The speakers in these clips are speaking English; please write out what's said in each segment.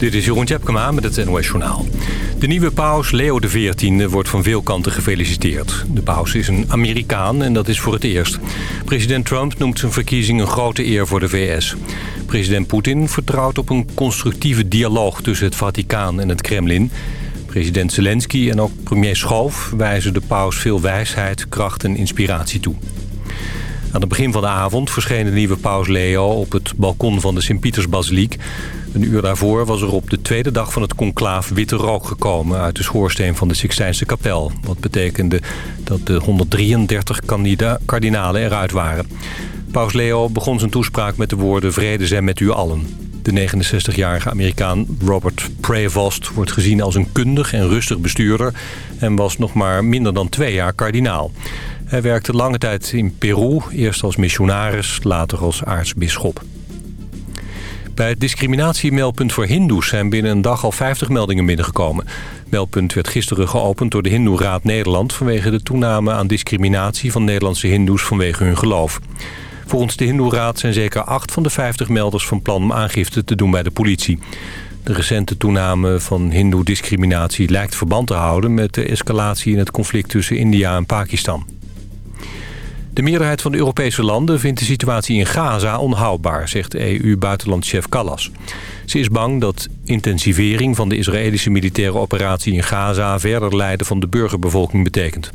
Dit is Jeroen Tjepkema met het NOS Journaal. De nieuwe paus Leo XIV wordt van veel kanten gefeliciteerd. De paus is een Amerikaan en dat is voor het eerst. President Trump noemt zijn verkiezing een grote eer voor de VS. President Poetin vertrouwt op een constructieve dialoog tussen het Vaticaan en het Kremlin. President Zelensky en ook premier Schoof wijzen de paus veel wijsheid, kracht en inspiratie toe. Aan het begin van de avond verscheen de nieuwe paus Leo op het balkon van de Sint-Pietersbasiliek. Een uur daarvoor was er op de tweede dag van het conclaaf witte rook gekomen... uit de schoorsteen van de Sixtijnse kapel. Wat betekende dat de 133 kardinalen eruit waren. Paus Leo begon zijn toespraak met de woorden... vrede zijn met u allen. De 69-jarige Amerikaan Robert Prevost wordt gezien als een kundig en rustig bestuurder... en was nog maar minder dan twee jaar kardinaal. Hij werkte lange tijd in Peru, eerst als missionaris, later als aartsbisschop. Bij het discriminatiemeldpunt voor hindoes zijn binnen een dag al 50 meldingen binnengekomen. Meldpunt werd gisteren geopend door de Hindoe-raad Nederland... vanwege de toename aan discriminatie van Nederlandse hindoes vanwege hun geloof. Volgens de Hindoe-raad zijn zeker 8 van de 50 melders van plan om aangifte te doen bij de politie. De recente toename van hindoe-discriminatie lijkt verband te houden... met de escalatie in het conflict tussen India en Pakistan. De meerderheid van de Europese landen vindt de situatie in Gaza onhoudbaar, zegt EU-buitenlandchef Callas. Ze is bang dat intensivering van de Israëlische militaire operatie in Gaza verder lijden van de burgerbevolking betekent.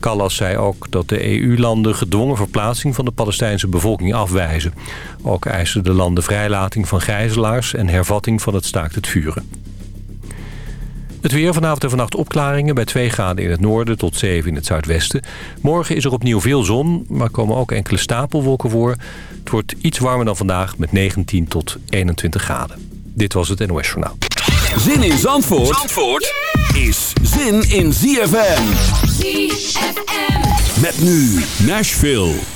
Callas zei ook dat de EU-landen gedwongen verplaatsing van de Palestijnse bevolking afwijzen. Ook eisen de landen vrijlating van gijzelaars en hervatting van het staakt het vuren. Het weer vanavond en vannacht opklaringen bij 2 graden in het noorden tot 7 in het zuidwesten. Morgen is er opnieuw veel zon, maar komen ook enkele stapelwolken voor. Het wordt iets warmer dan vandaag met 19 tot 21 graden. Dit was het NOS Journaal. Zin in Zandvoort, Zandvoort is zin in ZFM. ZFM. Met nu Nashville.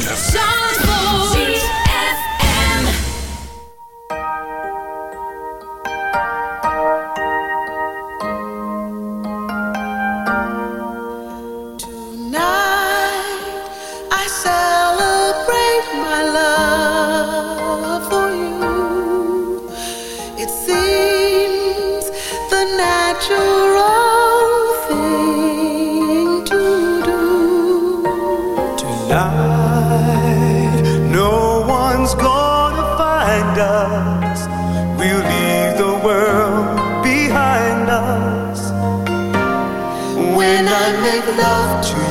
We'll leave the world behind us. When I make love to you.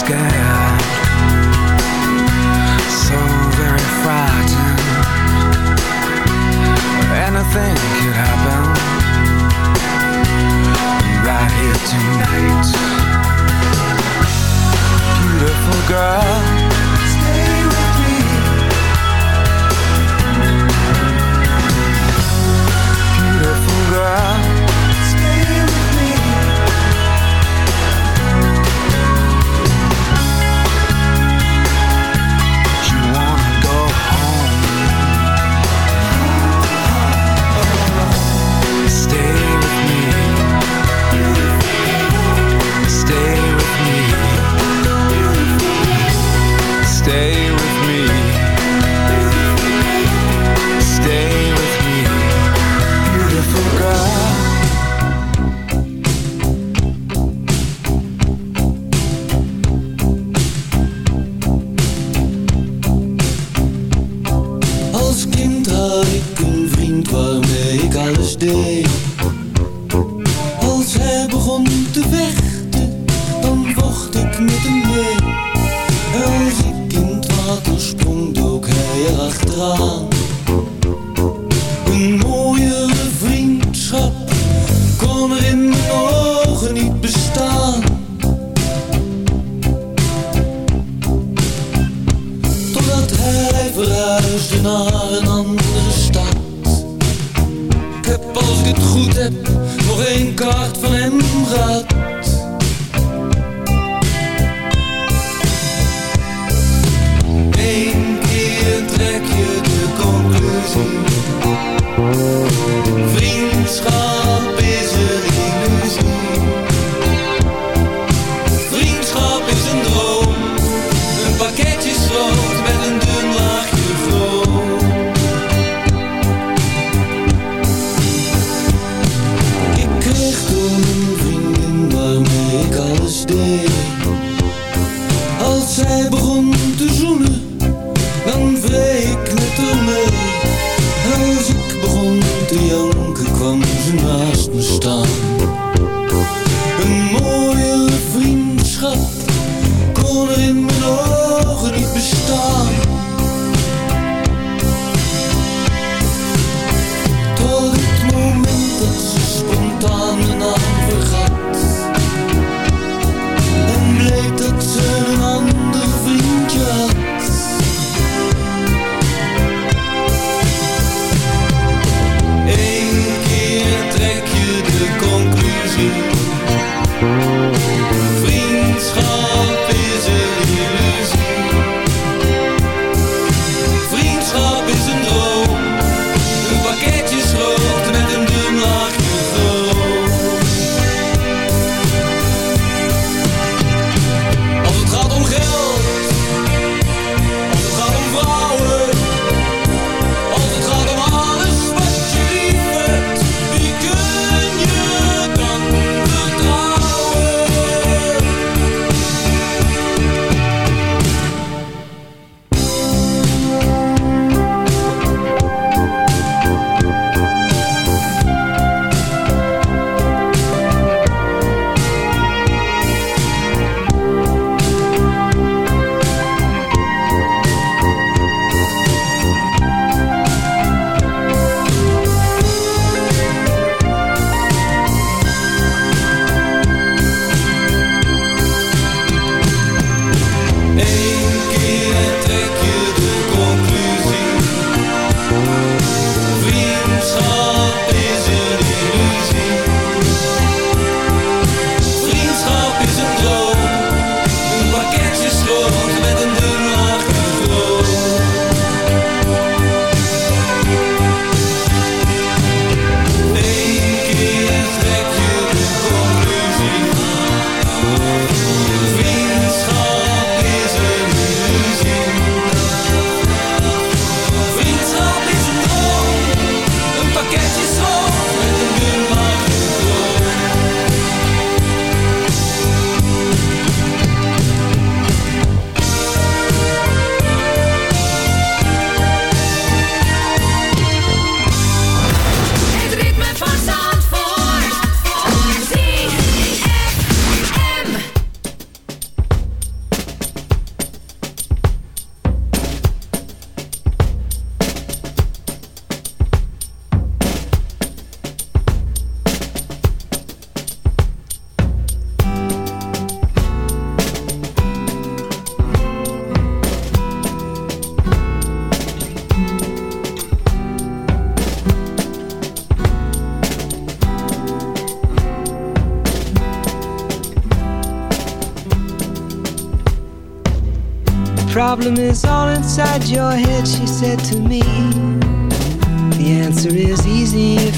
so